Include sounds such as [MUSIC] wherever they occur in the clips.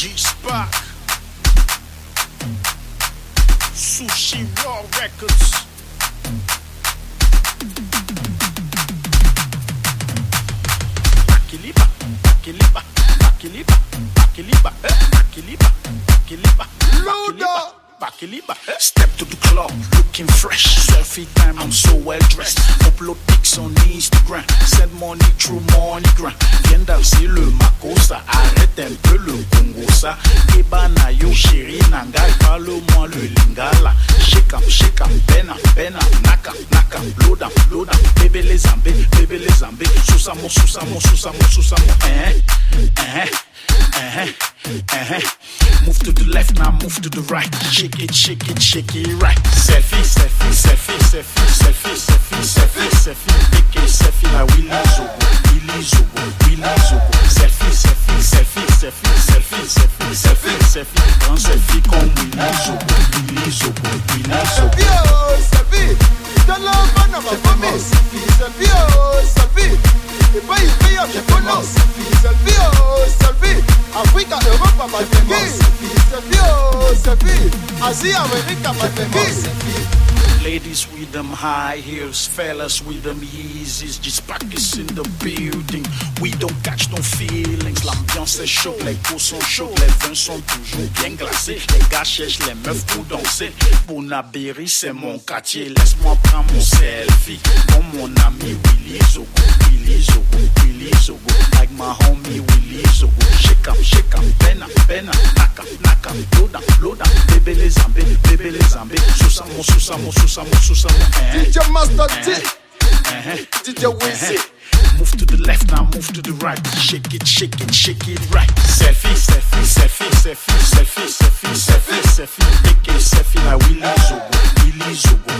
G-Spot. Sushi Raw Records. Bakiliba, Bakiliba, Bakiliba, Bakiliba, eh, Bakiliba, Bakiliba. Step to the club, looking fresh. Selfie time, I'm so well dressed. Upload pics on Instagram. Send money through MoneyGram. Viens danser le Congo ça. Ebana yo chéri nangai, parle-moi le lingala. Shake am, shake am, bena, bena, naka, naka, load am, load am. Bébé les zambé, bébé les zambé. Sousamo, sousamo, sousamo, sousamo. Eh, eh, eh, eh, eh. Move to the left now, move to the right. Shake it, shake it, shake it right. Selfie, selfie, selfie, selfie, selfie, selfie, selfie, selfie. Take a selfie like Willy Zogo, Willy Zogo, Willy Zogo. Selfie, selfie, selfie, selfie, selfie, selfie, selfie, selfie. Prends selfie comme Willy Zogo, Willy Zogo, Willy Zogo. Selfie, oh, selfie. Dans la vanne, on va vomir. Selfie, oh, selfie. Et pas il paye, je connais. Selfie, oh, selfie. Afrique, Europe, Malaisie. Ladies with them high heels, fellas with them Yeezys, just is in the building. We don't catch no feelings. L'ambiance est chaude, les coups sont chauds, les vins sont toujours bien glacés. Les gars cherchent les meufs pour danser. Bonabéry, c'est mon quartier. Laisse-moi prendre mon selfie. Comme mon ami Willy Zogo, Willy Zogo, Willy Zogo. Like my homie Shake am, shake am, bena, bena, naka, naka, load am, load am. Bébé les zambé, bébé les zambé. Sousamo, sousamo, sousamo, sousamo. Eh, DJ Master T. eh, eh, eh. [LAUGHS] DJ Wizzy. Eh, move to the left now, move to the right. Shake it, shake it, shake it right. Selfie, selfie, selfie, selfie, selfie, selfie, selfie, selfie. Take a selfie Zogo, Willy Zogo, Willy Zogo.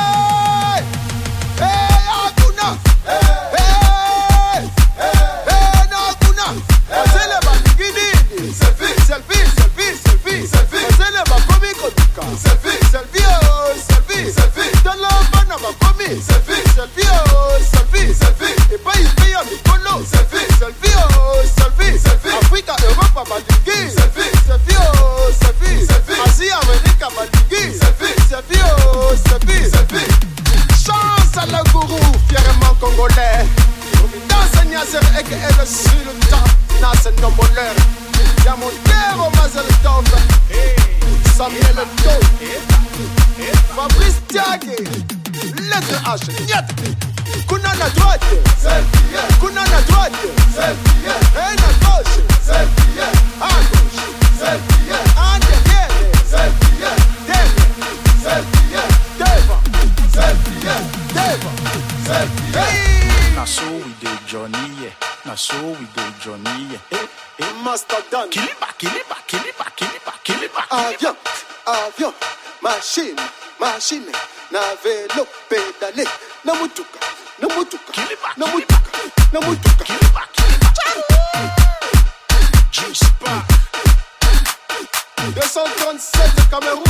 Dans un niaser et que elle sur le temps, dans ce nomoleur. Y'a mon terre au mazel tov. Samuel Do. Fabrice Tiague. Lettre H. Niet. Na so we dey Johnny, yeah. Eh, eh. Master done. Kiliba, kiliba, kiliba, kiliba, kiliba, kiliba. Avion, avion, machine, machine, na vélo pédalé, na mutuka, na mutuka, Kiliba, na mutuka, na mutuka. Kiliba, kiliba. G-Spot. 237 Cameroun,